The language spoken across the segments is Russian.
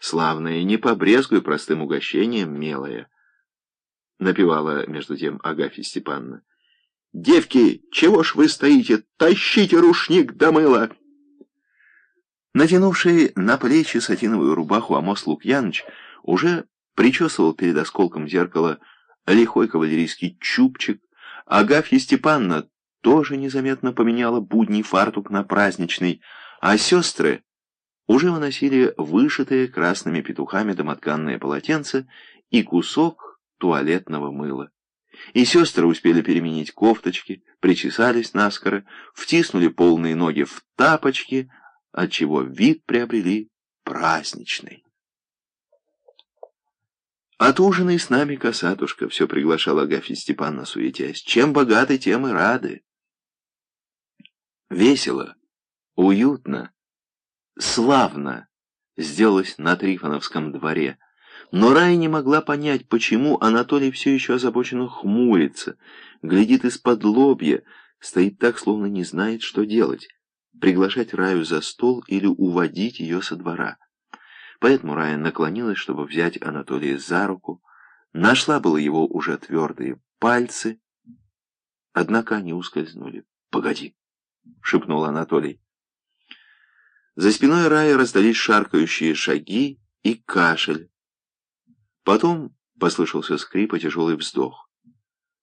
славная, не побрезгуй простым угощением, милая. Напевала между тем Агафья Степановна. «Девки, чего ж вы стоите? Тащите рушник до мыла!» Натянувший на плечи сатиновую рубаху Амос Лукьяныч уже причесывал перед осколком зеркала лихой кавалерийский чубчик. Агафья Степановна тоже незаметно поменяла будний фартук на праздничный, а сестры уже выносили вышитые красными петухами домотканное полотенце и кусок туалетного мыла. И сестры успели переменить кофточки, причесались наскоро, втиснули полные ноги в тапочки, отчего вид приобрели праздничный. Отужинай с нами, косатушка, все приглашала Агафья Степановна, суетясь. Чем богаты, тем и рады. Весело, уютно, славно сделалось на Трифоновском дворе. Но Рая не могла понять, почему Анатолий все еще озабоченно хмурится, глядит из-под лобья, стоит так, словно не знает, что делать. Приглашать Раю за стол или уводить ее со двора. Поэтому Рая наклонилась, чтобы взять Анатолия за руку, нашла было его уже твердые пальцы, однако они ускользнули. «Погоди!» — шепнул Анатолий. За спиной Рая раздались шаркающие шаги и кашель. Потом послышался скрип и тяжелый вздох.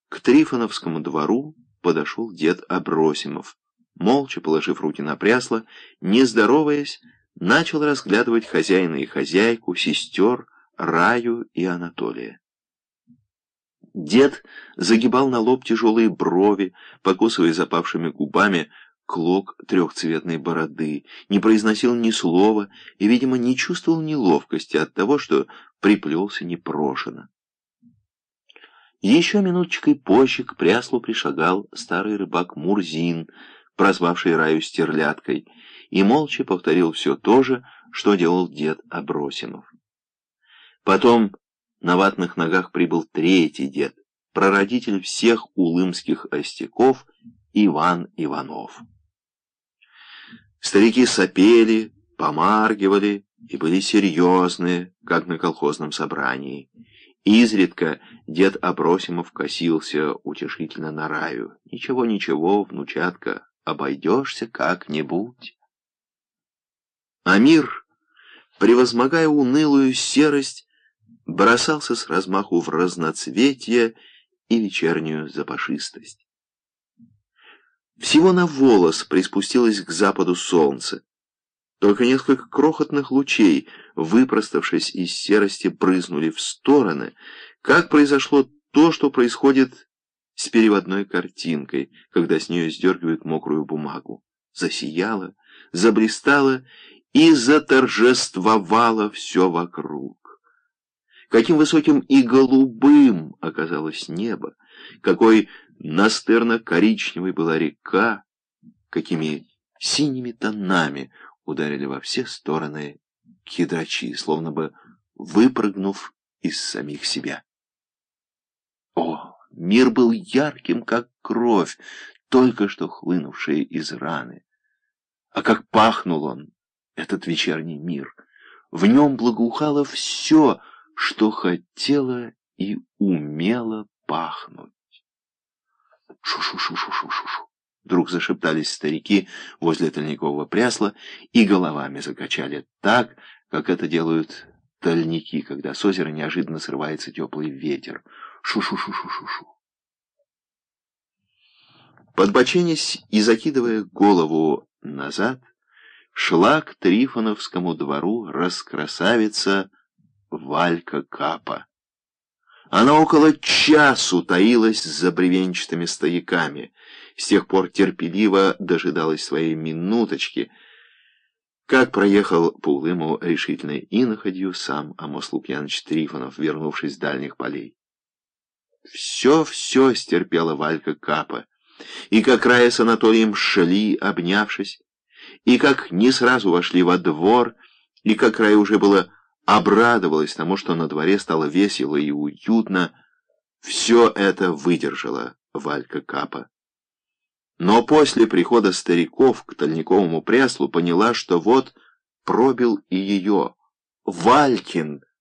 К Трифоновскому двору подошел дед Абросимов. Молча положив руки на прясло, не здороваясь, начал разглядывать хозяина и хозяйку, сестер, Раю и Анатолия. Дед загибал на лоб тяжелые брови, покусывая запавшими губами клок трехцветной бороды, не произносил ни слова и, видимо, не чувствовал неловкости от того, что приплелся непрошено. Еще минуточкой позже к пряслу пришагал старый рыбак Мурзин, прозвавший Раю стерляткой, и молча повторил все то же, что делал дед Абросимов. Потом на ватных ногах прибыл третий дед, прародитель всех улымских остяков Иван Иванов. Старики сопели, помаргивали и были серьезные, как на колхозном собрании. Изредка дед Абросимов косился утешительно на раю. «Ничего, ничего, внучатка, обойдешься как-нибудь». А мир, превозмогая унылую серость, бросался с размаху в разноцветье и вечернюю запашистость. Всего на волос приспустилось к западу солнце. Только несколько крохотных лучей, выпроставшись из серости, брызнули в стороны, как произошло то, что происходит с переводной картинкой, когда с нее сдергивают мокрую бумагу. Засияло, заблистало и заторжествовало все вокруг. Каким высоким и голубым оказалось небо, какой настырно-коричневой была река, какими синими тонами ударили во все стороны кедрачи, словно бы выпрыгнув из самих себя. О, мир был ярким, как кровь, только что хлынувшая из раны. А как пахнул он, этот вечерний мир! В нем благоухало все, что хотело и умело пахнуть. Шу-шу-шу-шу-шу-шу-шу. Вдруг зашептались старики возле тальникового прясла и головами закачали так, как это делают тальники, когда с озера неожиданно срывается теплый ветер. Шу-шу-шу-шу-шу-шу. Подбоченясь и закидывая голову назад, шла к Трифоновскому двору раскрасавица Валька Капа. Она около часу таилась за бревенчатыми стояками, с тех пор терпеливо дожидалась своей минуточки, как проехал по Улыму решительной иноходью сам Амос Лукьянович Трифонов, вернувшись с дальних полей. Все-все стерпела Валька Капа, и как Рая с Анатолием шли, обнявшись, и как не сразу вошли во двор, и как Рая уже было обрадовалась тому, что на дворе стало весело и уютно. Все это выдержала Валька Капа. Но после прихода стариков к Тальниковому пряслу поняла, что вот пробил и ее Валькин!»